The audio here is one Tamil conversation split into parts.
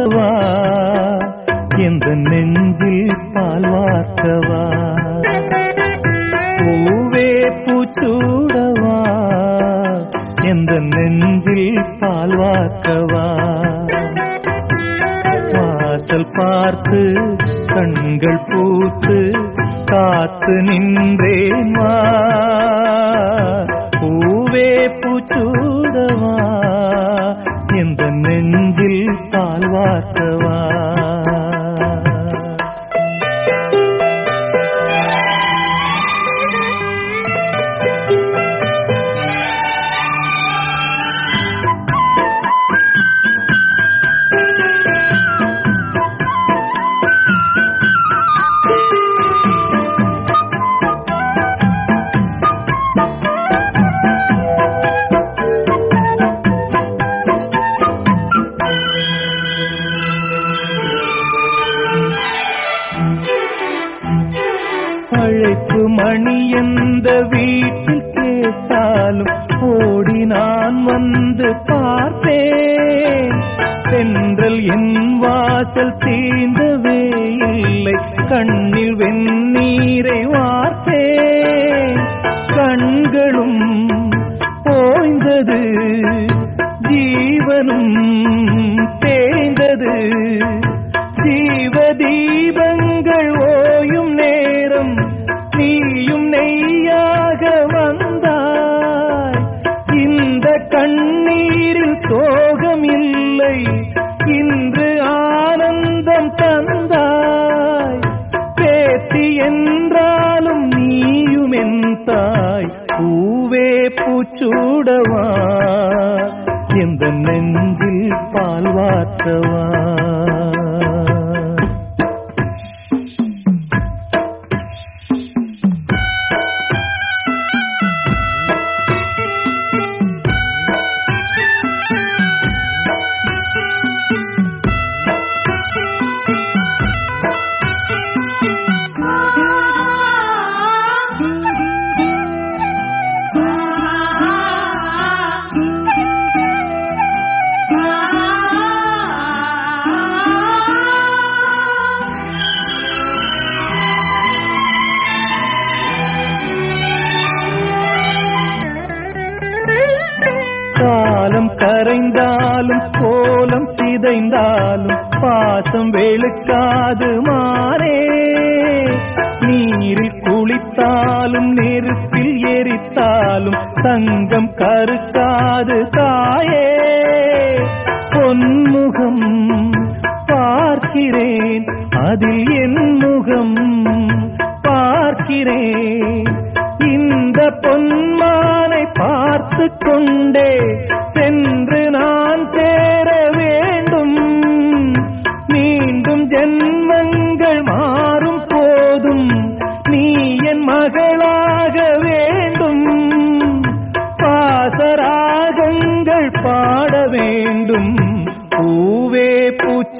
வார்க்கவா எந்த நெஞ்சில் பால் வார்க்கவா? பூவே பூச்சூடவா? எந்த நெஞ்சில் பால் வார்க்கவா? வாசல் பார்த்து கண்கள் பூத்து காத்து நின்றேன் பூவே பூச்சூடவா? எந்த நெஞ்ச பால் வார்க்கவா அழைப்பு மணி எந்த வீட்டில் கேட்டாலும் ஓடி நான் வந்து பார்ப்பேன். சென்றல் என் வாசல் தீண்டவே இல்லை. கண்ணில் வெந்நீரை பூவே பூச்சூடவா? இந்த நெஞ்சில் பால் வார்த்தவா? கரைந்தாலும் கோலம் சிதைந்தாலும் பாசம் வெளுக்காது மாறே நீரில் குளித்தாலும் நெருப்பில் எரித்தாலும் தங்கம் கருக்காது தாயே. பொன்முகம் பார்க்கிறேன் அதில் என் முகம் பார்க்கிறேன். இந்த பொன்மானை பார்த்து கொண்டே சென்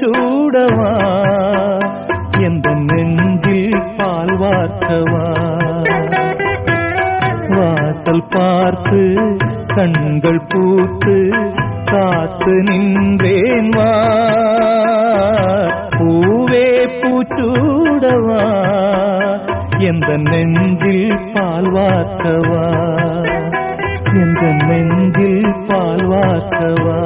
சூடவா? எந்த நெஞ்சில் பால் வார்த்தவா வாசல் பார்த்து கண்கள் பூத்து காத்து நின்றேன் வா. பூவே பூச்சூடவா? எந்த நெஞ்சில் பால் வார்த்தவா எந்த நெஞ்சில் பால் வார்த்தவா